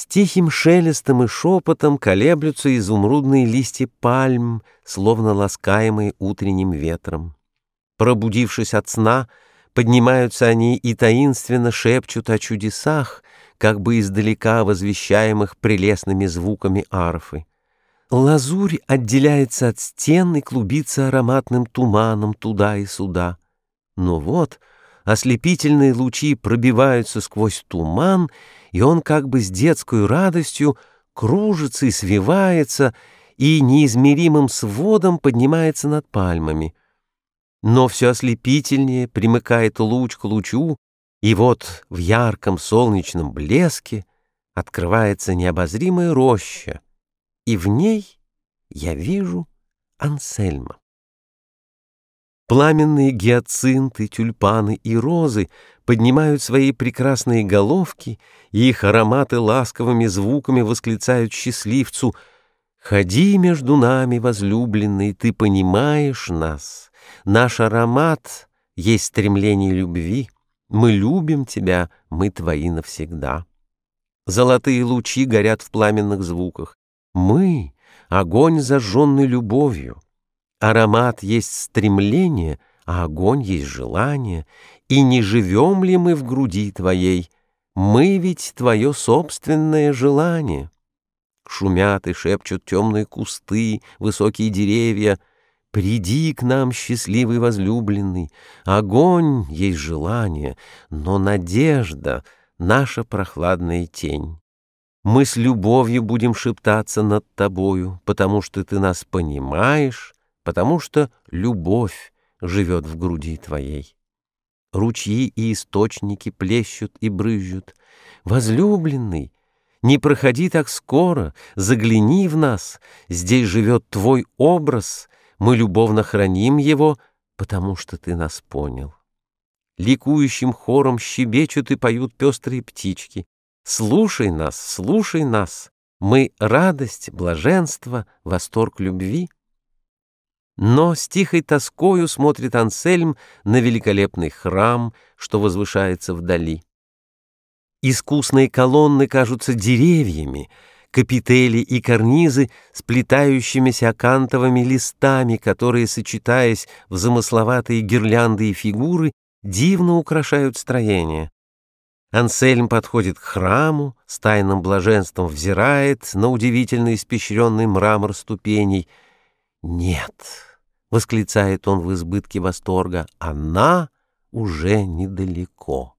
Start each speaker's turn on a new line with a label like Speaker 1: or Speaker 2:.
Speaker 1: С тихим шелестом и шепотом колеблются изумрудные листья пальм, словно ласкаемые утренним ветром. Пробудившись от сна, поднимаются они и таинственно шепчут о чудесах, как бы издалека возвещаемых прелестными звуками арфы. Лазурь отделяется от стен и клубится ароматным туманом туда и сюда. Но вот ослепительные лучи пробиваются сквозь туман, и он как бы с детской радостью кружится и свивается, и неизмеримым сводом поднимается над пальмами. Но все ослепительнее примыкает луч к лучу, и вот в ярком солнечном блеске открывается необозримая роща, и в ней я вижу Ансельма. Пламенные гиацинты, тюльпаны и розы поднимают свои прекрасные головки, и их ароматы ласковыми звуками восклицают счастливцу «Ходи между нами, возлюбленный, ты понимаешь нас. Наш аромат есть стремление любви. Мы любим тебя, мы твои навсегда». Золотые лучи горят в пламенных звуках. Мы — огонь, зажженный любовью. Аромат есть стремление, а огонь есть желание. И не живем ли мы в груди твоей? Мы ведь твое собственное желание. Шумят и шепчут темные кусты, высокие деревья. Приди к нам, счастливый возлюбленный. Огонь есть желание, но надежда — наша прохладная тень. Мы с любовью будем шептаться над тобою, потому что ты нас понимаешь, потому что любовь живет в груди твоей. Ручьи и источники плещут и брызжут. Возлюбленный, не проходи так скоро, загляни в нас, здесь живет твой образ, мы любовно храним его, потому что ты нас понял. Ликующим хором щебечут и поют пестрые птички. Слушай нас, слушай нас, мы радость, блаженство, восторг любви — но с тихой тоскою смотрит Ансельм на великолепный храм, что возвышается вдали. Искусные колонны кажутся деревьями, капители и карнизы сплетающимися акантовыми листами, которые, сочетаясь в замысловатые гирлянды и фигуры, дивно украшают строение. Ансельм подходит к храму, с тайным блаженством взирает на удивительно испещренный мрамор ступеней. Нет, — восклицает он в избытке восторга, — она уже недалеко.